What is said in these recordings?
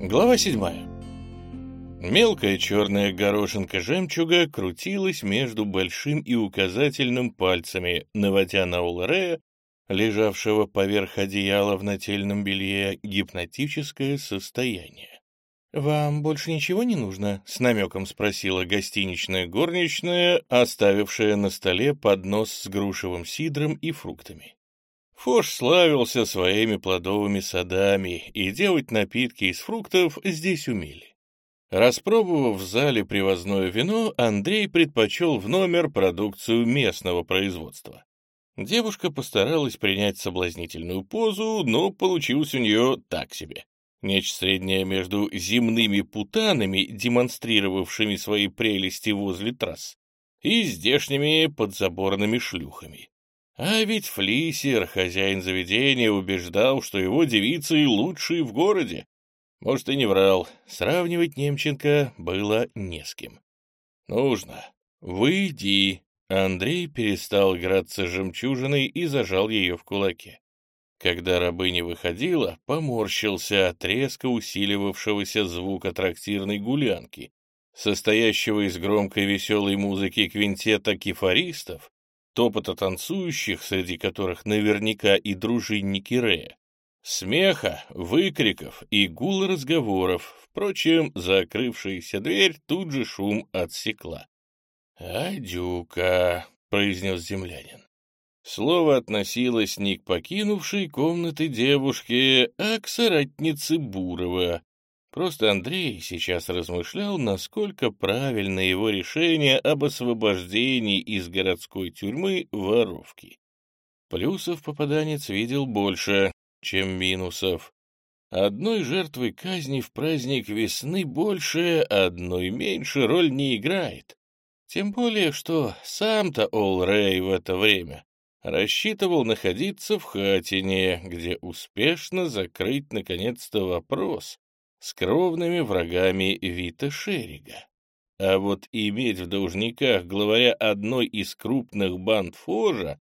Глава седьмая. Мелкая черная горошинка жемчуга крутилась между большим и указательным пальцами, наводя на Уларея, лежавшего поверх одеяла в нательном белье, гипнотическое состояние. «Вам больше ничего не нужно?» — с намеком спросила гостиничная горничная, оставившая на столе поднос с грушевым сидром и фруктами. Фош славился своими плодовыми садами, и делать напитки из фруктов здесь умели. Распробовав в зале привозное вино, Андрей предпочел в номер продукцию местного производства. Девушка постаралась принять соблазнительную позу, но получилось у нее так себе. Нечто среднее между земными путанами, демонстрировавшими свои прелести возле трасс, и здешними подзаборными шлюхами. А ведь Флисер, хозяин заведения, убеждал, что его девицы лучшие в городе. Может, и не врал. Сравнивать Немченко было не с кем. «Нужно. Выйди». Андрей перестал играться жемчужиной и зажал ее в кулаке. Когда рабыня выходила, поморщился от резко усиливавшегося звука трактирной гулянки, состоящего из громкой веселой музыки квинтета кефаристов топота танцующих, среди которых наверняка и дружинники Рея, смеха, выкриков и гула разговоров. Впрочем, закрывшаяся дверь тут же шум отсекла. «Адюка», — произнес землянин. Слово относилось не к покинувшей комнаты девушке, а к соратнице Бурова, Просто Андрей сейчас размышлял, насколько правильно его решение об освобождении из городской тюрьмы воровки. Плюсов попаданец видел больше, чем минусов. Одной жертвой казни в праздник весны больше, одной меньше роль не играет. Тем более, что сам-то Ол Рэй в это время рассчитывал находиться в Хатине, где успешно закрыть наконец-то вопрос с кровными врагами Вита Шерига. А вот иметь в должниках главаря одной из крупных банд Фожа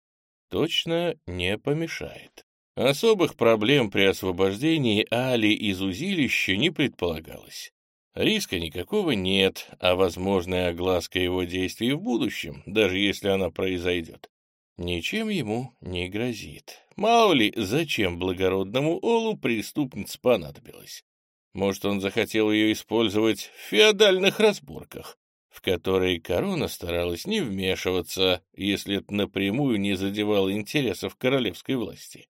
точно не помешает. Особых проблем при освобождении Али из узилища не предполагалось. Риска никакого нет, а возможная огласка его действий в будущем, даже если она произойдет, ничем ему не грозит. Мало ли, зачем благородному Олу преступница понадобилась. Может, он захотел ее использовать в феодальных разборках, в которые корона старалась не вмешиваться, если это напрямую не задевало интересов королевской власти.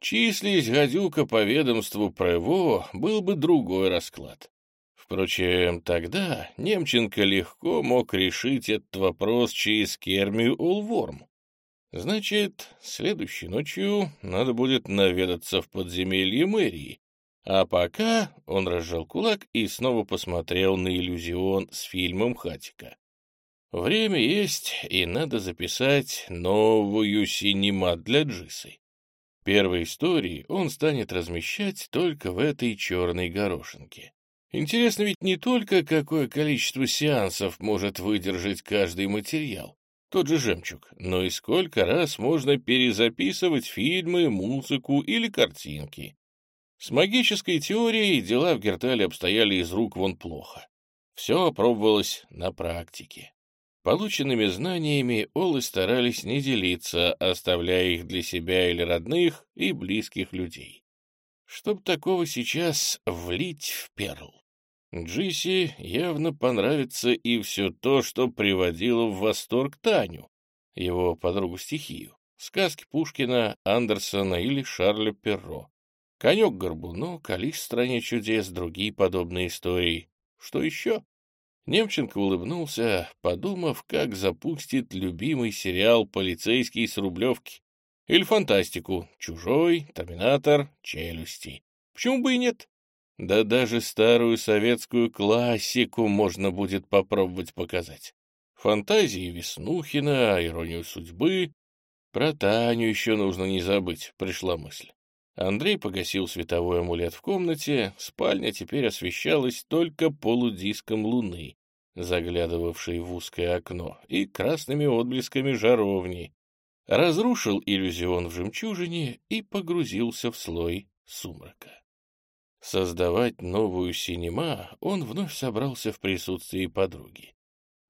Числись гадюка по ведомству Прево, был бы другой расклад. Впрочем, тогда Немченко легко мог решить этот вопрос через Кермию Улворм. Значит, следующей ночью надо будет наведаться в подземелье мэрии, а пока он разжал кулак и снова посмотрел на иллюзион с фильмом Хатика. Время есть, и надо записать новую синема для Джисы. Первой истории он станет размещать только в этой черной горошинке. Интересно ведь не только, какое количество сеансов может выдержать каждый материал, тот же «Жемчуг», но и сколько раз можно перезаписывать фильмы, музыку или картинки. С магической теорией дела в Гертале обстояли из рук вон плохо. Все опробовалось на практике. Полученными знаниями Олы старались не делиться, оставляя их для себя или родных, и близких людей. Чтоб такого сейчас влить в перл. Джиси явно понравится и все то, что приводило в восторг Таню, его подругу-стихию, сказки Пушкина, Андерсона или Шарля Перро. Конек-горбунок, Алис в стране чудес, другие подобные истории. Что еще? Немченко улыбнулся, подумав, как запустит любимый сериал «Полицейский с Рублевки» или фантастику «Чужой», «Терминатор», «Челюсти». Почему бы и нет? Да даже старую советскую классику можно будет попробовать показать. Фантазии Веснухина, иронию судьбы. Про Таню еще нужно не забыть, пришла мысль. Андрей погасил световой амулет в комнате, спальня теперь освещалась только полудиском луны, заглядывавшей в узкое окно, и красными отблесками жаровни. Разрушил иллюзион в жемчужине и погрузился в слой сумрака. Создавать новую синема он вновь собрался в присутствии подруги.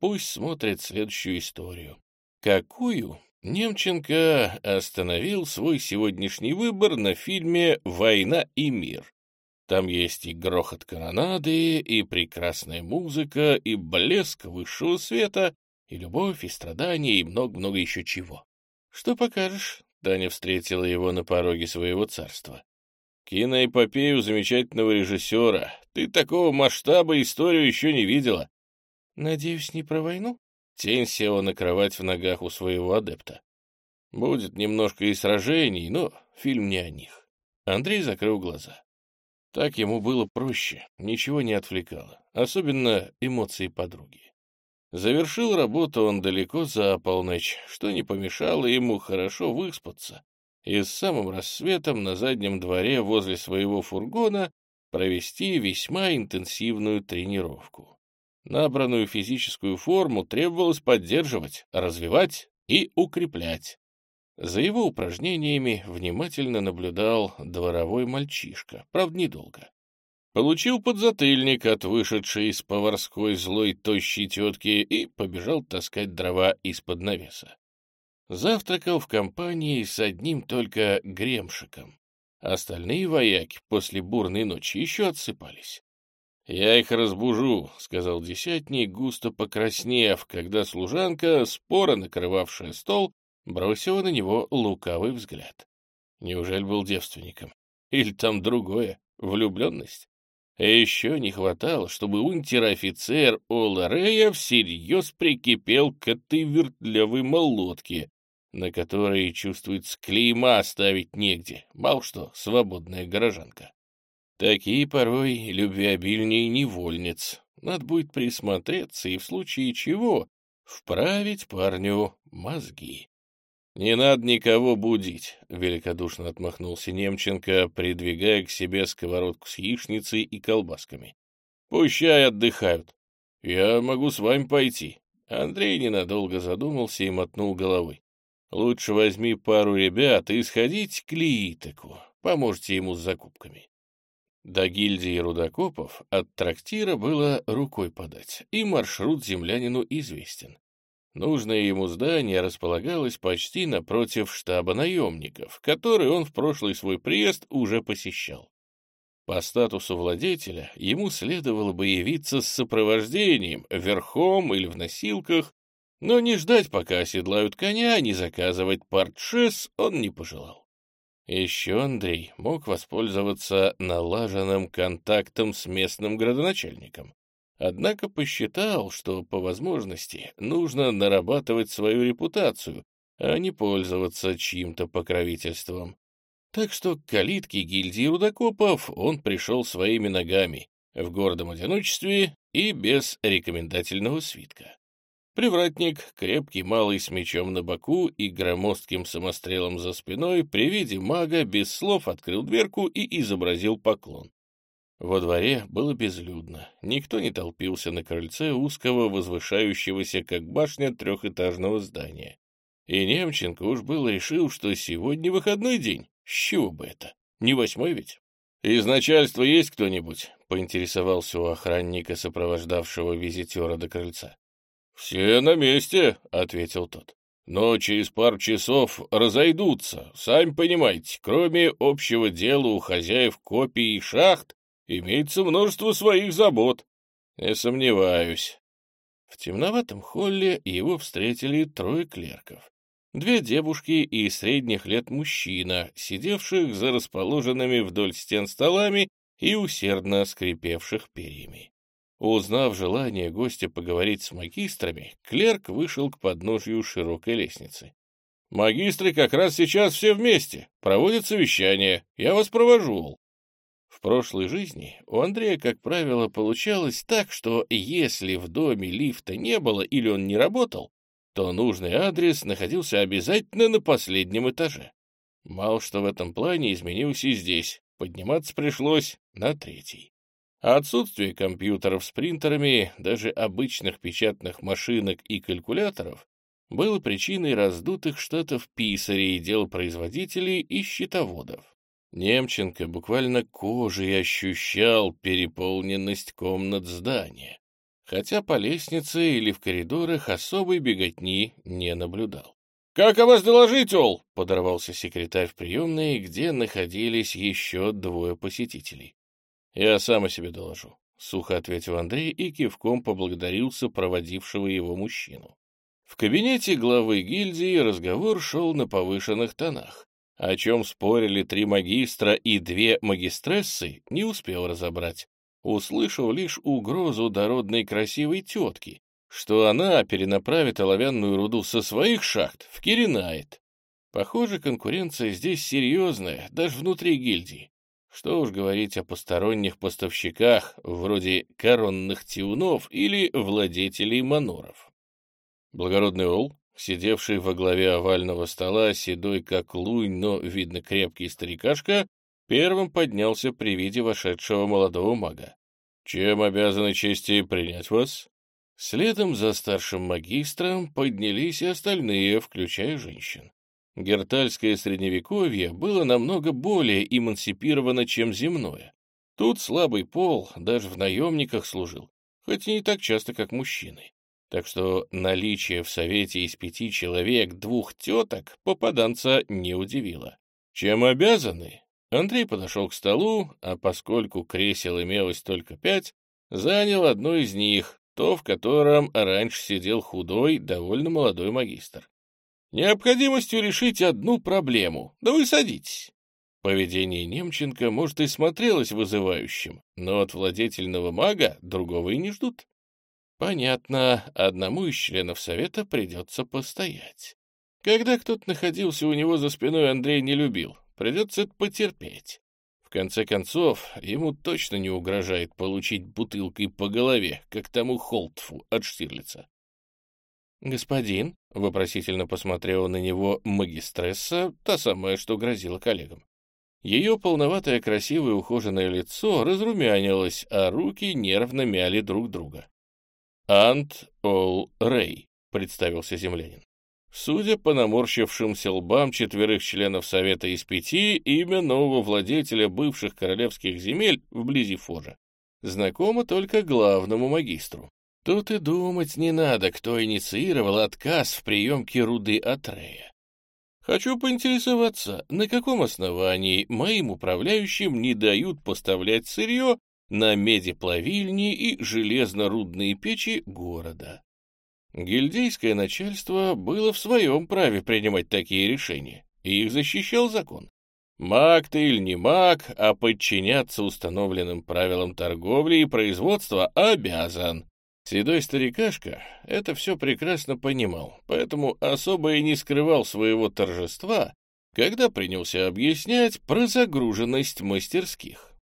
Пусть смотрит следующую историю. Какую? Немченко остановил свой сегодняшний выбор на фильме «Война и мир». Там есть и грохот канонады, и прекрасная музыка, и блеск высшего света, и любовь, и страдания, и много-много еще чего. Что покажешь? Таня встретила его на пороге своего царства. Киноэпопею замечательного режиссера. Ты такого масштаба историю еще не видела. Надеюсь, не про войну? Тень села на кровать в ногах у своего адепта. Будет немножко и сражений, но фильм не о них. Андрей закрыл глаза. Так ему было проще, ничего не отвлекало, особенно эмоции подруги. Завершил работу он далеко за полночь, что не помешало ему хорошо выспаться и с самым рассветом на заднем дворе возле своего фургона провести весьма интенсивную тренировку. Набранную физическую форму требовалось поддерживать, развивать и укреплять. За его упражнениями внимательно наблюдал дворовой мальчишка, правда, недолго. Получил подзатыльник от вышедшей из поварской злой тощей тетки и побежал таскать дрова из-под навеса. Завтракал в компании с одним только гремшиком. Остальные вояки после бурной ночи еще отсыпались. «Я их разбужу», — сказал десятник, густо покраснев, когда служанка, споро накрывавшая стол, бросила на него лукавый взгляд. Неужели был девственником? Или там другое, влюбленность? А еще не хватало, чтобы унтер-офицер Оларея всерьез прикипел к этой вертлявой молотке, на которой, чувствуется, клейма ставить негде, мало что, свободная горожанка. Такие порой любвеобильнее невольниц. Надо будет присмотреться и в случае чего вправить парню мозги. «Не надо никого будить», — великодушно отмахнулся Немченко, придвигая к себе сковородку с яичницей и колбасками. «Пущай отдыхают. Я могу с вами пойти». Андрей ненадолго задумался и мотнул головой. «Лучше возьми пару ребят и сходить к Лиитеку. Поможете ему с закупками». До гильдии рудокопов от трактира было рукой подать, и маршрут землянину известен. Нужное ему здание располагалось почти напротив штаба наемников, который он в прошлый свой приезд уже посещал. По статусу владетеля ему следовало бы явиться с сопровождением, верхом или в носилках, но не ждать, пока оседлают коня, не заказывать партшес он не пожелал. Еще Андрей мог воспользоваться налаженным контактом с местным градоначальником. Однако посчитал, что по возможности нужно нарабатывать свою репутацию, а не пользоваться чьим-то покровительством. Так что к калитке гильдии рудокопов он пришел своими ногами, в гордом одиночестве и без рекомендательного свитка. Привратник, крепкий малый с мечом на боку и громоздким самострелом за спиной, при виде мага без слов открыл дверку и изобразил поклон. Во дворе было безлюдно, никто не толпился на крыльце узкого, возвышающегося как башня трехэтажного здания. И Немченко уж было решил, что сегодня выходной день. С чего бы это? Не восьмой ведь? «Из начальства есть кто-нибудь?» — поинтересовался у охранника, сопровождавшего визитера до крыльца. «Все на месте», — ответил тот. «Но через пару часов разойдутся. Сами понимаете, кроме общего дела у хозяев копий и шахт, имеется множество своих забот. Не сомневаюсь. В темноватом холле его встретили трое клерков. Две девушки и средних лет мужчина, сидевших за расположенными вдоль стен столами и усердно скрипевших перьями. Узнав желание гостя поговорить с магистрами, клерк вышел к подножью широкой лестницы. «Магистры как раз сейчас все вместе, проводят совещание, я вас провожу». В прошлой жизни у Андрея, как правило, получалось так, что если в доме лифта не было или он не работал, то нужный адрес находился обязательно на последнем этаже. Мало что в этом плане изменилось и здесь, подниматься пришлось на третий. А отсутствие компьютеров с принтерами, даже обычных печатных машинок и калькуляторов, было причиной раздутых штатов писарей, дел производителей и счетоводов. Немченко буквально кожей ощущал переполненность комнат здания, хотя по лестнице или в коридорах особой беготни не наблюдал. «Как о вас доложить, Ол?» — подорвался секретарь в приемной, где находились еще двое посетителей. «Я сам о себе доложу», — сухо ответил Андрей и кивком поблагодарил сопроводившего его мужчину. В кабинете главы гильдии разговор шел на повышенных тонах. О чем спорили три магистра и две магистрессы, не успел разобрать. Услышал лишь угрозу дородной красивой тетки, что она перенаправит оловянную руду со своих шахт в Киринайт. Похоже, конкуренция здесь серьезная, даже внутри гильдии. Что уж говорить о посторонних поставщиках, вроде коронных тиунов или владетелей маноров. Благородный Ол сидевший во главе овального стола, седой как лунь, но, видно, крепкий старикашка, первым поднялся при виде вошедшего молодого мага. «Чем обязаны чести принять вас?» Следом за старшим магистром поднялись и остальные, включая женщин. Гертальское средневековье было намного более эмансипировано, чем земное. Тут слабый пол даже в наемниках служил, хоть и не так часто, как мужчины. Так что наличие в совете из пяти человек двух теток попаданца не удивило. Чем обязаны? Андрей подошел к столу, а поскольку кресел имелось только пять, занял одно из них, то, в котором раньше сидел худой, довольно молодой магистр. Необходимостью решить одну проблему. Да вы садитесь. Поведение Немченко, может, и смотрелось вызывающим, но от владетельного мага другого и не ждут. Понятно, одному из членов совета придется постоять. Когда кто-то находился у него за спиной, Андрей не любил. Придется это потерпеть. В конце концов, ему точно не угрожает получить бутылкой по голове, как тому Холтфу от Штирлица. «Господин», — вопросительно посмотрела на него магистресса, та самая, что грозила коллегам. Ее полноватое, красивое, ухоженное лицо разрумянилось, а руки нервно мяли друг друга. «Ант Ол Рэй», — представился землянин. Судя по наморщившимся лбам четверых членов Совета из пяти, имя нового владетеля бывших королевских земель вблизи Фожа знакомо только главному магистру. Тут и думать не надо, кто инициировал отказ в приемке руды от Рея. Хочу поинтересоваться, на каком основании моим управляющим не дают поставлять сырье на медиплавильни и железнорудные печи города. Гильдейское начальство было в своем праве принимать такие решения, и их защищал закон. Маг ты или не маг, а подчиняться установленным правилам торговли и производства обязан. Седой старикашка это все прекрасно понимал, поэтому особо и не скрывал своего торжества, когда принялся объяснять про загруженность мастерских.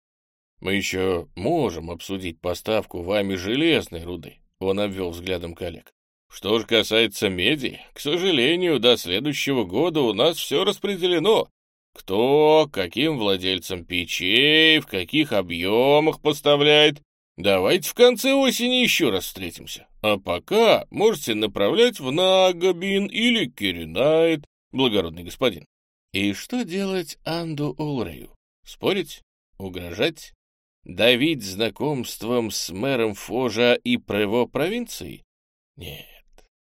Мы еще можем обсудить поставку вами железной руды. Он обвел взглядом коллег. Что же касается меди, к сожалению, до следующего года у нас все распределено. Кто, каким владельцам печей, в каких объемах поставляет. Давайте в конце осени еще раз встретимся. А пока можете направлять в Нагобин или Киринайт, благородный господин. И что делать Анду Улрею? Спорить? Угрожать? Давить знакомством с мэром Фожа и Прево провинции? Нет,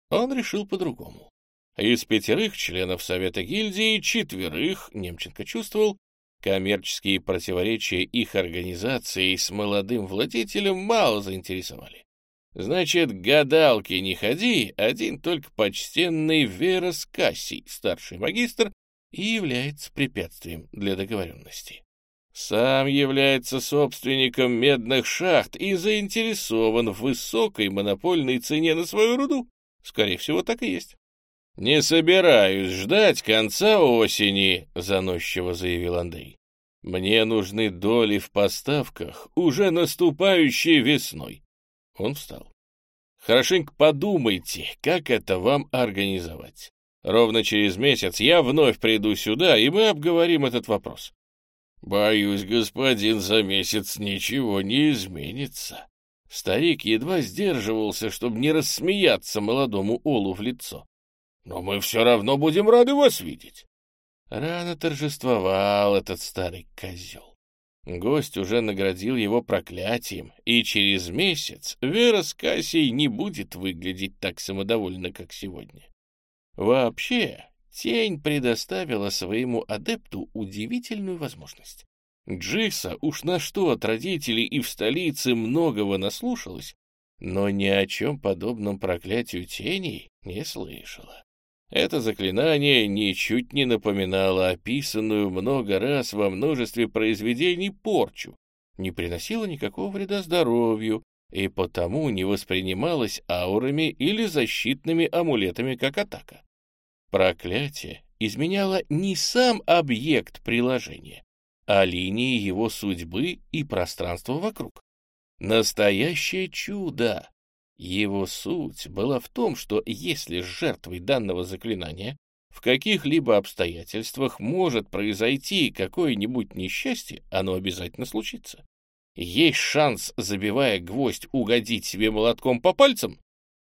он решил по-другому. Из пятерых членов Совета гильдии четверых, Немченко чувствовал, коммерческие противоречия их организации с молодым владетелем мало заинтересовали. Значит, гадалки не ходи, один только почтенный Верас Кассий, старший магистр, и является препятствием для договоренности. Сам является собственником медных шахт и заинтересован в высокой монопольной цене на свою руду. Скорее всего, так и есть. «Не собираюсь ждать конца осени», — заносчиво заявил Андрей. «Мне нужны доли в поставках, уже наступающей весной». Он встал. «Хорошенько подумайте, как это вам организовать. Ровно через месяц я вновь приду сюда, и мы обговорим этот вопрос. «Боюсь, господин, за месяц ничего не изменится». Старик едва сдерживался, чтобы не рассмеяться молодому Олу в лицо. «Но мы все равно будем рады вас видеть». Рано торжествовал этот старый козел. Гость уже наградил его проклятием, и через месяц Вера с Кассией не будет выглядеть так самодовольно, как сегодня. Вообще, тень предоставила своему адепту удивительную возможность. Джиса уж на что от родителей и в столице многого наслушалась, но ни о чем подобном проклятию теней не слышала. Это заклинание ничуть не напоминало описанную много раз во множестве произведений порчу, не приносило никакого вреда здоровью и потому не воспринималось аурами или защитными амулетами как атака. Проклятие изменяло не сам объект приложения, а линии его судьбы и пространство вокруг. Настоящее чудо! Его суть была в том, что если с жертвой данного заклинания в каких-либо обстоятельствах может произойти какое-нибудь несчастье, оно обязательно случится. Есть шанс, забивая гвоздь, угодить себе молотком по пальцам?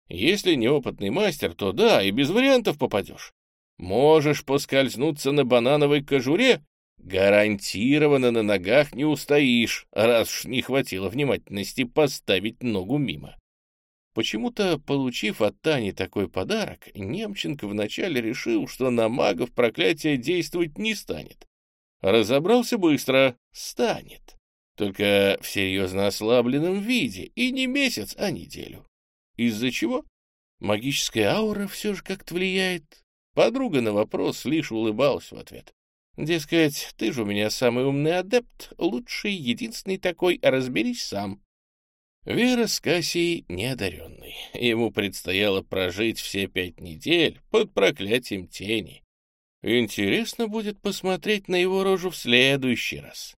Если неопытный мастер, то да, и без вариантов попадешь. Можешь поскользнуться на банановой кожуре, гарантированно на ногах не устоишь, раз уж не хватило внимательности поставить ногу мимо. Почему-то, получив от Тани такой подарок, Немченко вначале решил, что на магов проклятие действовать не станет. Разобрался быстро — станет. Только в серьезно ослабленном виде, и не месяц, а неделю. Из-за чего? Магическая аура все же как-то влияет. Подруга на вопрос лишь улыбалась в ответ. Дескать, ты же у меня самый умный адепт, лучший, единственный такой, разберись сам. Вера с Кассией неодаренный. Ему предстояло прожить все пять недель под проклятием тени. Интересно будет посмотреть на его рожу в следующий раз.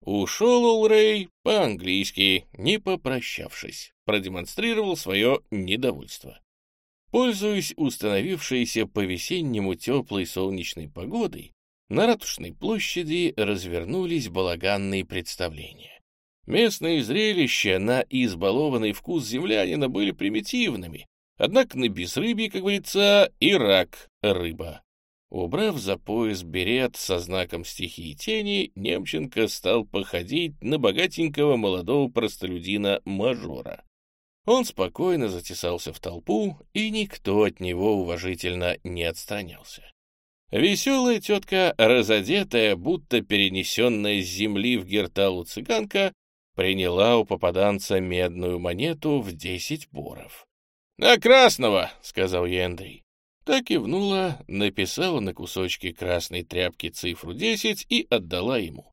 Ушел Улрей по-английски, не попрощавшись, продемонстрировал свое недовольство. Пользуясь установившейся по-весеннему теплой солнечной погодой, на Ратушной площади развернулись балаганные представления. Местные зрелища на избалованный вкус землянина были примитивными, однако на безрыбье, как говорится, и рак — рыба. Убрав за пояс берет со знаком стихии тени, Немченко стал походить на богатенького молодого простолюдина-мажора. Он спокойно затесался в толпу, и никто от него уважительно не отстранялся. Веселая тетка, разодетая, будто перенесенная с земли в герталу цыганка, приняла у попаданца медную монету в десять боров. «На красного!» — сказал ей Андрей. Так кивнула, написала на кусочке красной тряпки цифру десять и отдала ему.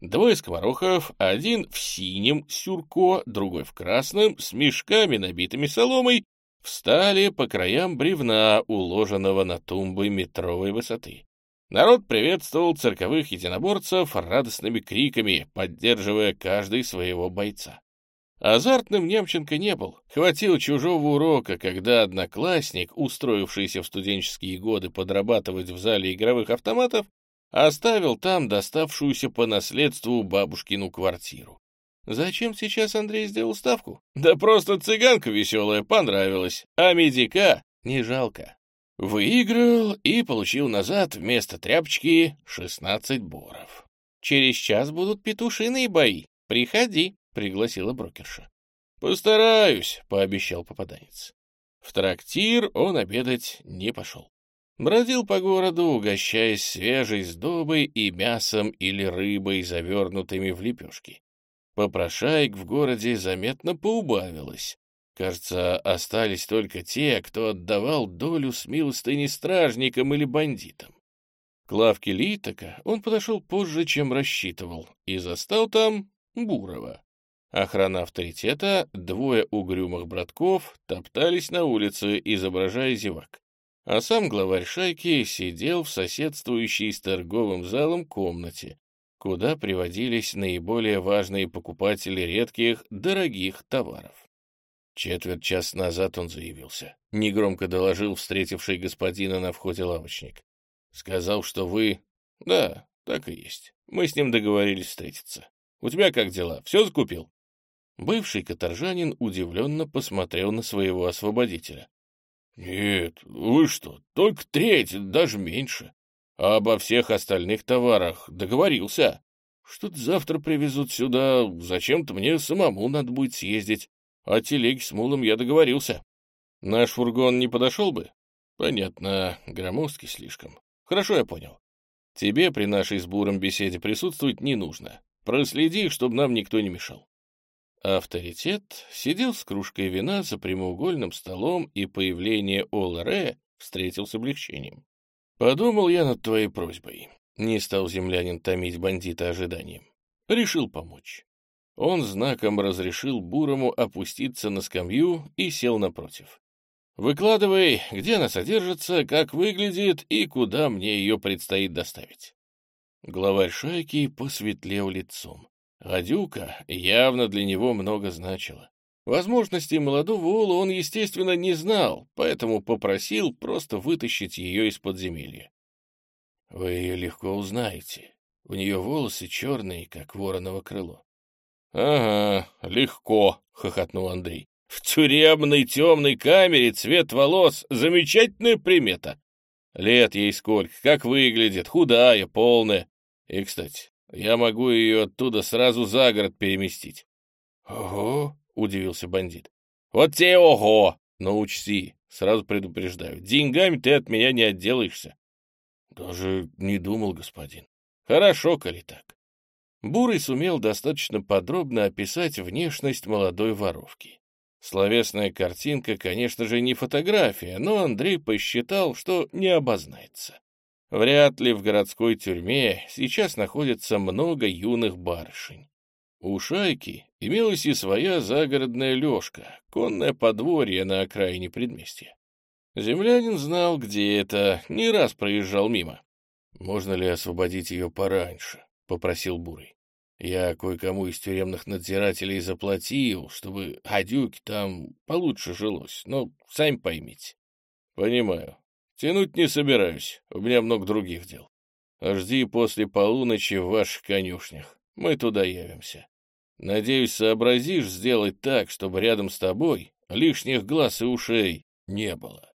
Двое скоморохов, один в синем сюрко, другой в красном, с мешками, набитыми соломой, встали по краям бревна, уложенного на тумбы метровой высоты. Народ приветствовал цирковых единоборцев радостными криками, поддерживая каждый своего бойца. Азартным Немченко не был. Хватило чужого урока, когда одноклассник, устроившийся в студенческие годы подрабатывать в зале игровых автоматов, оставил там доставшуюся по наследству бабушкину квартиру. Зачем сейчас Андрей сделал ставку? Да просто цыганка веселая понравилась, а медика не жалко. Выиграл и получил назад вместо тряпочки 16 боров. «Через час будут петушиные бои. Приходи», — пригласила брокерша. «Постараюсь», — пообещал попаданец. В трактир он обедать не пошел. Бродил по городу, угощаясь свежей сдобой и мясом или рыбой, завернутыми в лепешки. Попрошаек в городе заметно поубавилось, Кажется, остались только те, кто отдавал долю с милостыни стражникам или бандитам. К лавке Литока он подошел позже, чем рассчитывал, и застал там Бурова. Охрана авторитета, двое угрюмых братков топтались на улице, изображая зевак. А сам главарь шайки сидел в соседствующей с торговым залом комнате, куда приводились наиболее важные покупатели редких, дорогих товаров. Четверть часа назад он заявился. Негромко доложил встретивший господина на входе лавочник. Сказал, что вы... Да, так и есть. Мы с ним договорились встретиться. У тебя как дела? Все закупил? Бывший каторжанин удивленно посмотрел на своего освободителя. «Нет, вы что, только треть, даже меньше. А обо всех остальных товарах договорился. Что-то завтра привезут сюда, зачем-то мне самому надо будет съездить. А телеги с мулом я договорился. Наш фургон не подошел бы? Понятно, громоздкий слишком. Хорошо, я понял. Тебе при нашей с Буром беседе присутствовать не нужно. Проследи, чтобы нам никто не мешал. Авторитет сидел с кружкой вина за прямоугольным столом, и появление Оларе встретил с облегчением. Подумал я над твоей просьбой. Не стал землянин томить бандита ожиданием. Решил помочь. Он знаком разрешил Бурому опуститься на скамью и сел напротив. «Выкладывай, где она содержится, как выглядит и куда мне ее предстоит доставить». Главарь шайки посветлел лицом. Гадюка явно для него много значила. Возможностей молодого Ола он, естественно, не знал, поэтому попросил просто вытащить ее из подземелья. Вы ее легко узнаете. У нее волосы черные, как вороново крыло. — Ага, легко, — хохотнул Андрей. — В тюремной темной камере цвет волос — замечательная примета. Лет ей сколько, как выглядит, худая, полная. И, кстати, я могу ее оттуда сразу за город переместить. — Ого, — удивился бандит. — Вот тебе ого! Но учти, сразу предупреждаю, деньгами ты от меня не отделаешься. — Даже не думал, господин. — Хорошо, коли так. Бурый сумел достаточно подробно описать внешность молодой воровки. Словесная картинка, конечно же, не фотография, но Андрей посчитал, что не обознается. Вряд ли в городской тюрьме сейчас находится много юных барышень. У шайки имелась и своя загородная лёжка, конное подворье на окраине предместья. Землянин знал, где это, не раз проезжал мимо. «Можно ли освободить ее пораньше?» — попросил Бурый. «Я кое-кому из тюремных надзирателей заплатил, чтобы гадюке там получше жилось, но сами поймите». «Понимаю. Тянуть не собираюсь, у меня много других дел. Жди после полуночи в ваших конюшнях, мы туда явимся. Надеюсь, сообразишь сделать так, чтобы рядом с тобой лишних глаз и ушей не было.